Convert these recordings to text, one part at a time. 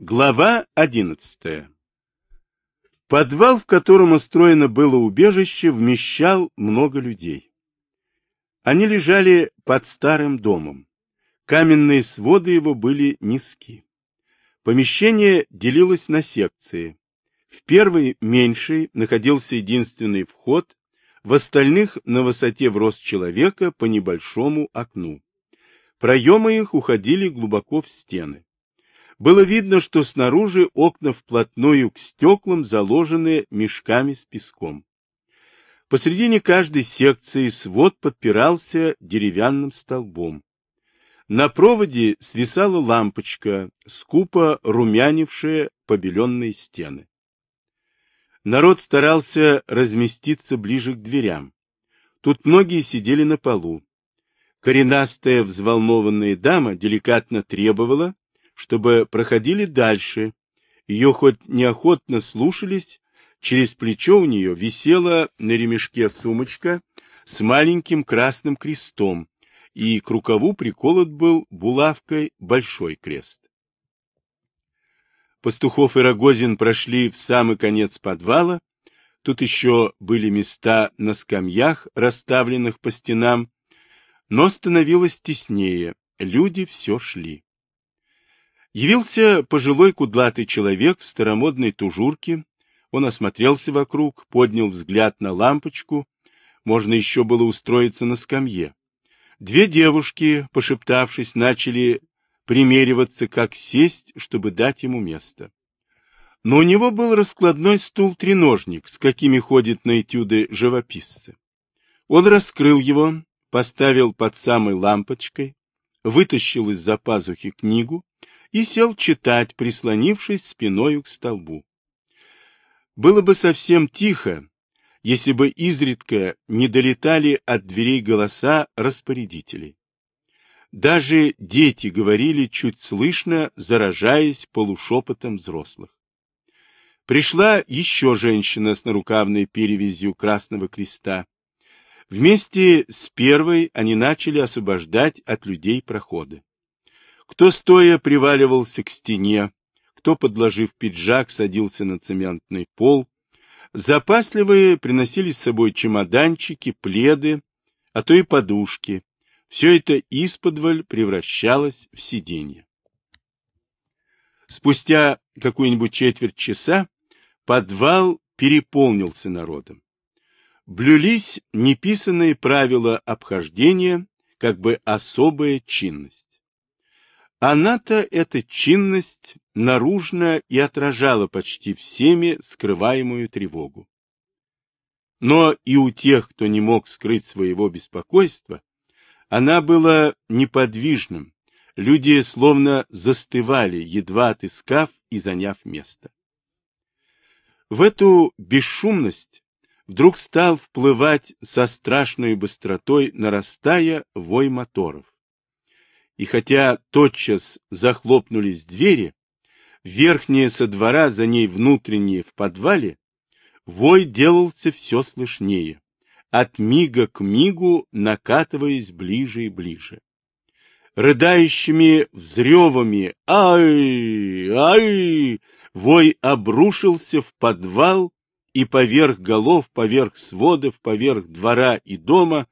Глава одиннадцатая Подвал, в котором устроено было убежище, вмещал много людей. Они лежали под старым домом. Каменные своды его были низки. Помещение делилось на секции. В первой, меньшей, находился единственный вход, в остальных на высоте в рост человека по небольшому окну. Проемы их уходили глубоко в стены. Было видно, что снаружи окна вплотную к стеклам заложены мешками с песком. Посредине каждой секции свод подпирался деревянным столбом. На проводе свисала лампочка, скупо румянившая побеленные стены. Народ старался разместиться ближе к дверям. Тут многие сидели на полу. Коренастая взволнованная дама деликатно требовала, чтобы проходили дальше. Ее хоть неохотно слушались, через плечо у нее висела на ремешке сумочка с маленьким красным крестом, и к рукаву приколот был булавкой большой крест. Пастухов и Рогозин прошли в самый конец подвала. Тут еще были места на скамьях, расставленных по стенам, но становилось теснее, люди все шли. Явился пожилой кудлатый человек в старомодной тужурке. Он осмотрелся вокруг, поднял взгляд на лампочку. Можно еще было устроиться на скамье. Две девушки, пошептавшись, начали примериваться, как сесть, чтобы дать ему место. Но у него был раскладной стул-треножник, с какими ходят на этюды живописцы. Он раскрыл его, поставил под самой лампочкой, вытащил из-за пазухи книгу, и сел читать, прислонившись спиною к столбу. Было бы совсем тихо, если бы изредка не долетали от дверей голоса распорядителей. Даже дети говорили чуть слышно, заражаясь полушепотом взрослых. Пришла еще женщина с нарукавной перевязью Красного Креста. Вместе с первой они начали освобождать от людей проходы. Кто стоя приваливался к стене, кто, подложив пиджак, садился на цементный пол. Запасливые приносили с собой чемоданчики, пледы, а то и подушки. Все это исподволь превращалось в сиденье. Спустя какую-нибудь четверть часа подвал переполнился народом. Блюлись неписанные правила обхождения, как бы особая чинность. Она-то, эта чинность, наружно и отражала почти всеми скрываемую тревогу. Но и у тех, кто не мог скрыть своего беспокойства, она была неподвижным, люди словно застывали, едва отыскав и заняв место. В эту бесшумность вдруг стал вплывать со страшной быстротой, нарастая вой моторов и хотя тотчас захлопнулись двери, верхние со двора, за ней внутренние в подвале, вой делался все слышнее, от мига к мигу накатываясь ближе и ближе. Рыдающими взревами «Ай! Ай!» вой обрушился в подвал, и поверх голов, поверх сводов, поверх двора и дома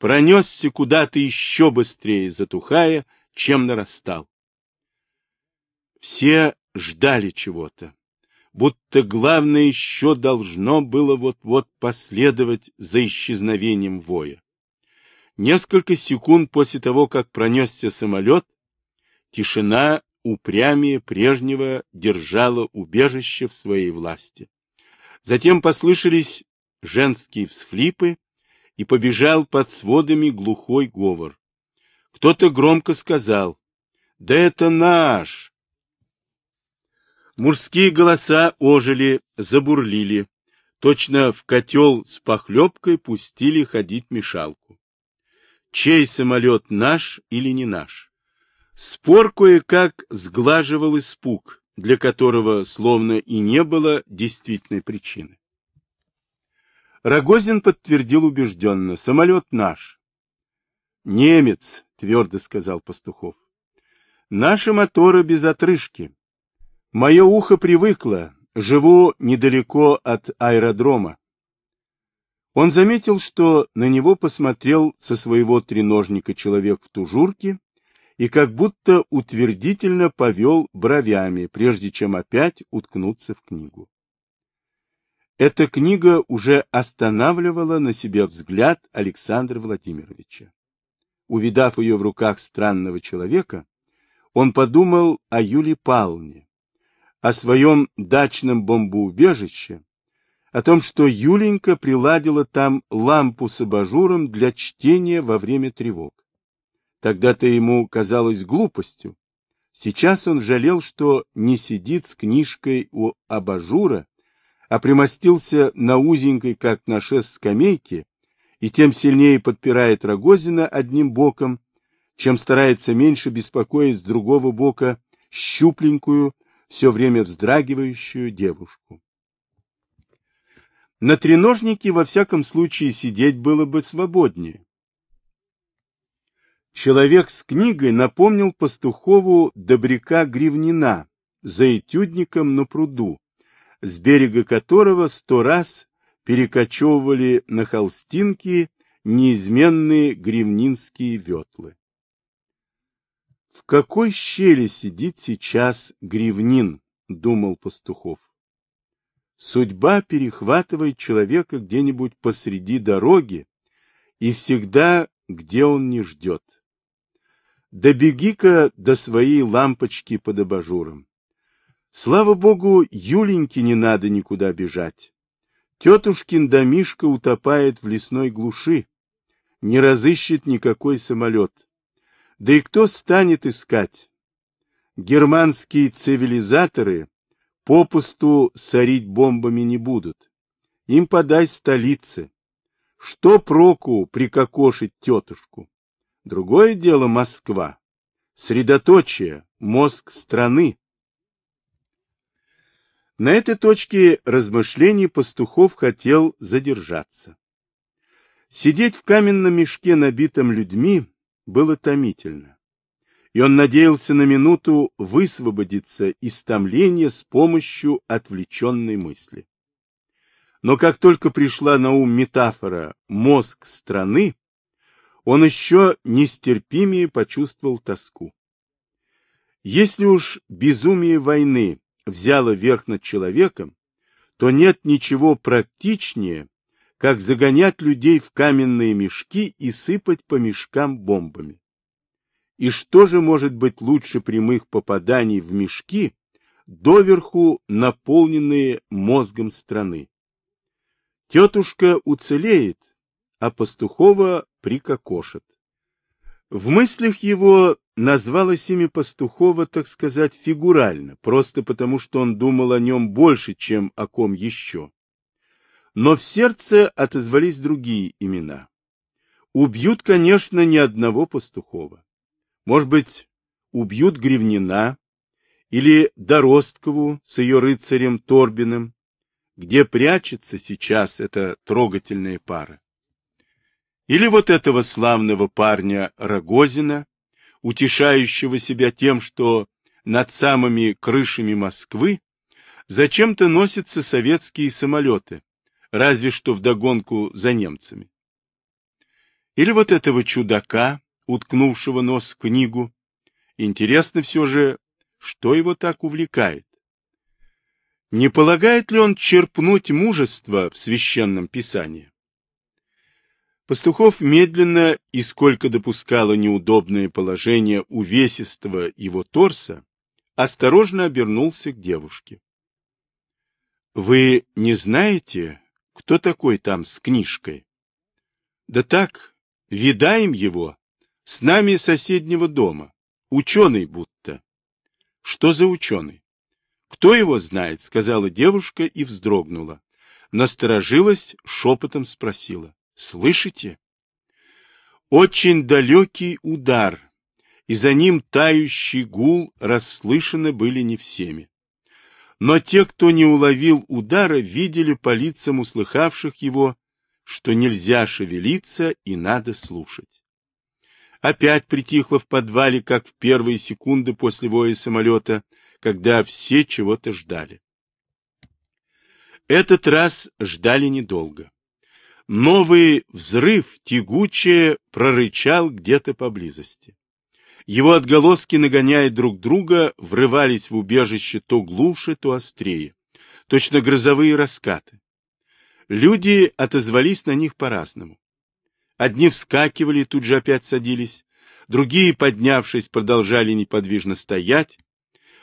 пронесся куда-то еще быстрее, затухая, чем нарастал. Все ждали чего-то, будто главное еще должно было вот-вот последовать за исчезновением воя. Несколько секунд после того, как пронесся самолет, тишина упрямее прежнего держала убежище в своей власти. Затем послышались женские всхлипы, и побежал под сводами глухой говор. Кто-то громко сказал, «Да это наш!» Мужские голоса ожили, забурлили, точно в котел с похлебкой пустили ходить мешалку. Чей самолет наш или не наш? Спор кое-как сглаживал испуг, для которого словно и не было действительной причины. Рогозин подтвердил убежденно. Самолет наш. Немец, твердо сказал Пастухов. Наши моторы без отрыжки. Мое ухо привыкло, живу недалеко от аэродрома. Он заметил, что на него посмотрел со своего треножника человек в тужурке и как будто утвердительно повел бровями, прежде чем опять уткнуться в книгу. Эта книга уже останавливала на себе взгляд Александра Владимировича. Увидав ее в руках странного человека, он подумал о Юлии Павловне, о своем дачном бомбоубежище, о том, что Юленька приладила там лампу с абажуром для чтения во время тревог. Тогда-то ему казалось глупостью. Сейчас он жалел, что не сидит с книжкой у абажура, а примостился на узенькой, как на шест скамейке, и тем сильнее подпирает Рогозина одним боком, чем старается меньше беспокоить с другого бока щупленькую, все время вздрагивающую девушку. На треножнике во всяком случае сидеть было бы свободнее. Человек с книгой напомнил пастухову добряка Гривнина за этюдником на пруду, с берега которого сто раз перекочевывали на холстинки неизменные гривнинские ветлы. В какой щели сидит сейчас Гривнин, думал Пастухов. Судьба перехватывает человека где-нибудь посреди дороги и всегда, где он не ждет. Добеги-ка до своей лампочки под абажуром. Слава богу, Юленьке не надо никуда бежать. Тетушкин домишко утопает в лесной глуши, не разыщет никакой самолет. Да и кто станет искать? Германские цивилизаторы попусту сорить бомбами не будут. Им подай столице. Что проку прикокошить тетушку? Другое дело Москва. Средоточие, мозг страны. На этой точке размышлений Пастухов хотел задержаться. Сидеть в каменном мешке, набитом людьми, было томительно, и он надеялся на минуту высвободиться из томления с помощью отвлеченной мысли. Но как только пришла на ум метафора «мозг страны», он еще нестерпимее почувствовал тоску. Если уж безумие войны взяла верх над человеком, то нет ничего практичнее, как загонять людей в каменные мешки и сыпать по мешкам бомбами. И что же может быть лучше прямых попаданий в мешки, доверху наполненные мозгом страны? Тетушка уцелеет, а Пастухова прикокошит. В мыслях его назвалось имя Пастухова, так сказать, фигурально, просто потому, что он думал о нем больше, чем о ком еще. Но в сердце отозвались другие имена. Убьют, конечно, ни одного Пастухова. Может быть, убьют Гривнина или Доросткову с ее рыцарем Торбиным, где прячется сейчас эта трогательная пара. Или вот этого славного парня Рогозина, утешающего себя тем, что над самыми крышами Москвы зачем-то носятся советские самолеты, разве что вдогонку за немцами. Или вот этого чудака, уткнувшего нос в книгу. Интересно все же, что его так увлекает. Не полагает ли он черпнуть мужество в священном писании? Пастухов медленно и сколько допускало неудобное положение увесистого его торса, осторожно обернулся к девушке. — Вы не знаете, кто такой там с книжкой? — Да так, видаем его, с нами соседнего дома, ученый будто. — Что за ученый? — Кто его знает, — сказала девушка и вздрогнула. Насторожилась, шепотом спросила. Слышите? Очень далекий удар, и за ним тающий гул расслышаны были не всеми. Но те, кто не уловил удара, видели по лицам услыхавших его, что нельзя шевелиться и надо слушать. Опять притихло в подвале, как в первые секунды после воя самолета, когда все чего-то ждали. Этот раз ждали недолго. Новый взрыв тягуче прорычал где-то поблизости. Его отголоски, нагоняя друг друга, врывались в убежище то глуше, то острее. Точно грозовые раскаты. Люди отозвались на них по-разному. Одни вскакивали тут же опять садились, другие, поднявшись, продолжали неподвижно стоять.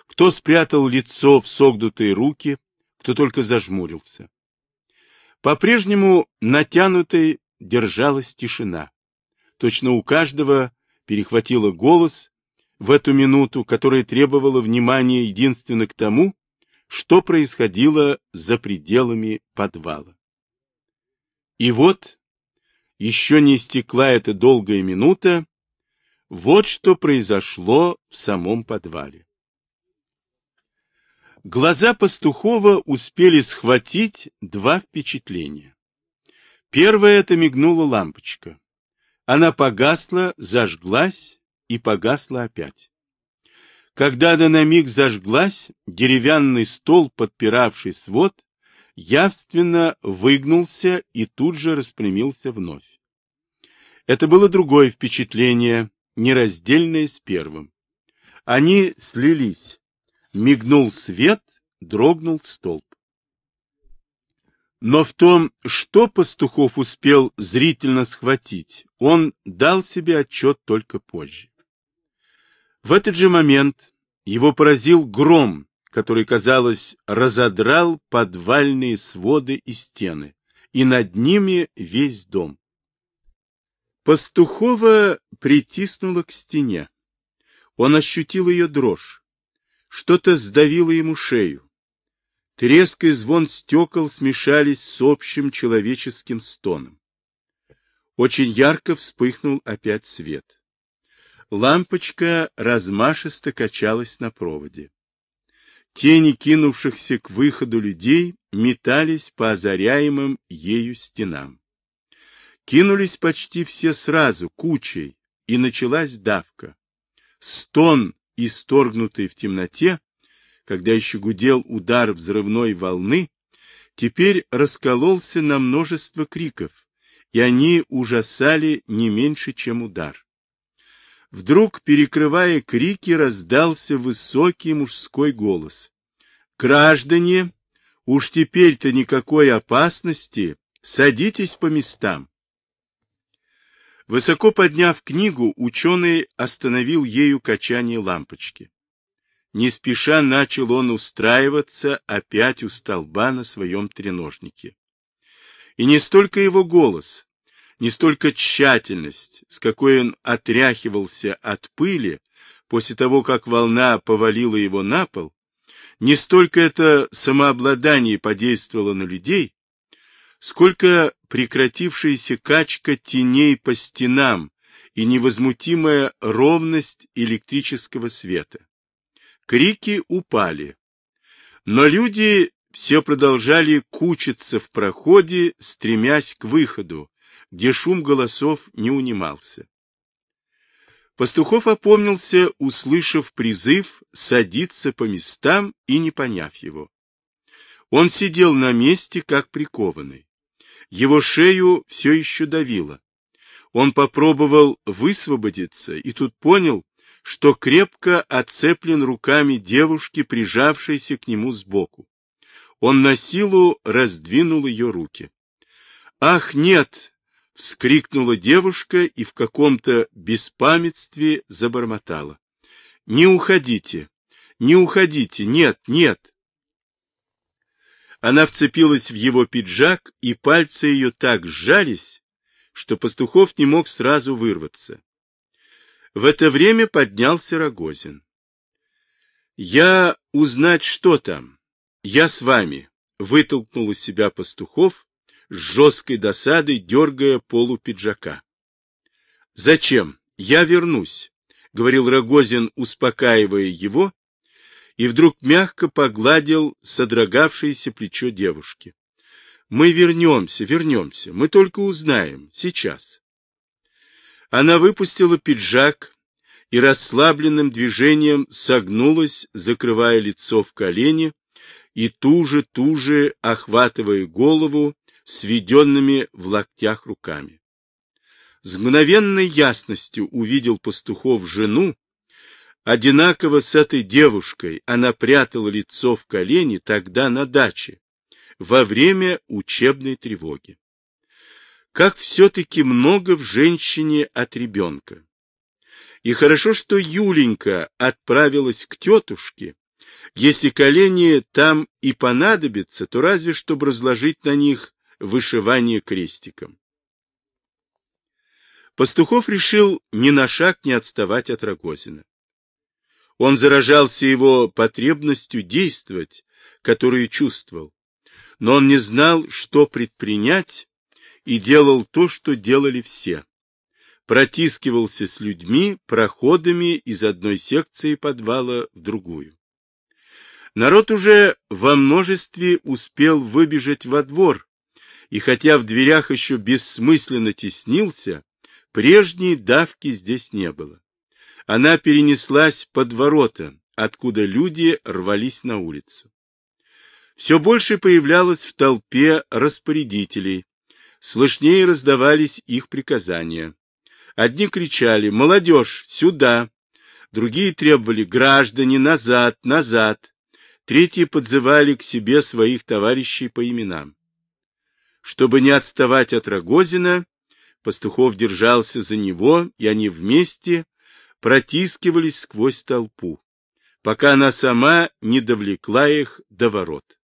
Кто спрятал лицо в согнутые руки, кто только зажмурился. По-прежнему натянутой держалась тишина. Точно у каждого перехватило голос в эту минуту, которая требовала внимания единственно к тому, что происходило за пределами подвала. И вот, еще не истекла эта долгая минута, вот что произошло в самом подвале. Глаза Пастухова успели схватить два впечатления. Первое — это мигнула лампочка. Она погасла, зажглась и погасла опять. Когда она на миг зажглась, деревянный стол, подпиравший свод, явственно выгнулся и тут же распрямился вновь. Это было другое впечатление, нераздельное с первым. Они слились. Мигнул свет, дрогнул столб. Но в том, что Пастухов успел зрительно схватить, он дал себе отчет только позже. В этот же момент его поразил гром, который, казалось, разодрал подвальные своды и стены, и над ними весь дом. Пастухова притиснула к стене. Он ощутил ее дрожь. Что-то сдавило ему шею. Треск и звон стекол смешались с общим человеческим стоном. Очень ярко вспыхнул опять свет. Лампочка размашисто качалась на проводе. Тени кинувшихся к выходу людей метались по озаряемым ею стенам. Кинулись почти все сразу, кучей, и началась давка. Стон, исторгнутый в темноте, когда еще гудел удар взрывной волны, теперь раскололся на множество криков, и они ужасали не меньше, чем удар. Вдруг, перекрывая крики, раздался высокий мужской голос. «Граждане, уж теперь-то никакой опасности, садитесь по местам». Высоко подняв книгу, ученый остановил ею качание лампочки. Не спеша начал он устраиваться опять у столба на своем треножнике. И не столько его голос, не столько тщательность, с какой он отряхивался от пыли после того, как волна повалила его на пол, не столько это самообладание подействовало на людей, сколько прекратившаяся качка теней по стенам и невозмутимая ровность электрического света. Крики упали, но люди все продолжали кучиться в проходе, стремясь к выходу, где шум голосов не унимался. Пастухов опомнился, услышав призыв садиться по местам и не поняв его. Он сидел на месте, как прикованный. Его шею все еще давило. Он попробовал высвободиться и тут понял, что крепко оцеплен руками девушки, прижавшейся к нему сбоку. Он на силу раздвинул ее руки. «Ах, нет!» — вскрикнула девушка и в каком-то беспамятстве забормотала. «Не уходите! Не уходите! Нет, нет!» Она вцепилась в его пиджак, и пальцы ее так сжались, что Пастухов не мог сразу вырваться. В это время поднялся Рогозин. «Я узнать, что там. Я с вами», — вытолкнул из себя Пастухов, с жесткой досадой дергая полу пиджака. «Зачем? Я вернусь», — говорил Рогозин, успокаивая его и вдруг мягко погладил содрогавшееся плечо девушки. «Мы вернемся, вернемся, мы только узнаем, сейчас». Она выпустила пиджак и расслабленным движением согнулась, закрывая лицо в колени и туже-туже охватывая голову сведенными в локтях руками. С мгновенной ясностью увидел пастухов жену, одинаково с этой девушкой она прятала лицо в колени тогда на даче, во время учебной тревоги. Как все-таки много в женщине от ребенка. И хорошо, что Юленька отправилась к тетушке. Если колени там и понадобится, то разве чтобы разложить на них вышивание крестиком. Пастухов решил ни на шаг не отставать от Рогозина. Он заражался его потребностью действовать, которую чувствовал, но он не знал, что предпринять, и делал то, что делали все. Протискивался с людьми проходами из одной секции подвала в другую. Народ уже во множестве успел выбежать во двор, и хотя в дверях еще бессмысленно теснился, прежней давки здесь не было. Она перенеслась под ворота, откуда люди рвались на улицу. Все больше появлялось в толпе распорядителей, слышнее раздавались их приказания. Одни кричали «Молодежь, сюда!», другие требовали «Граждане, назад, назад!», третьи подзывали к себе своих товарищей по именам. Чтобы не отставать от Рогозина, Пастухов держался за него, и они вместе протискивались сквозь толпу, пока она сама не довлекла их до ворот.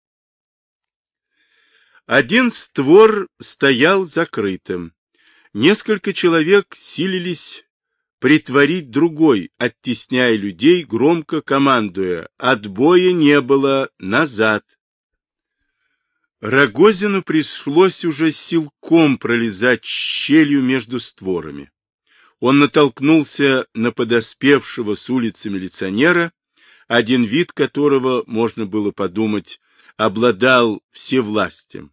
Один створ стоял закрытым. Несколько человек силились притворить другой, оттесняя людей, громко командуя «Отбоя не было! Назад!» Рогозину пришлось уже силком пролезать щелью между створами. Он натолкнулся на подоспевшего с улицы милиционера, один вид которого, можно было подумать, обладал всевластием.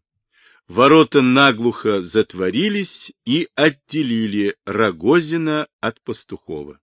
Ворота наглухо затворились и отделили Рогозина от Пастухова.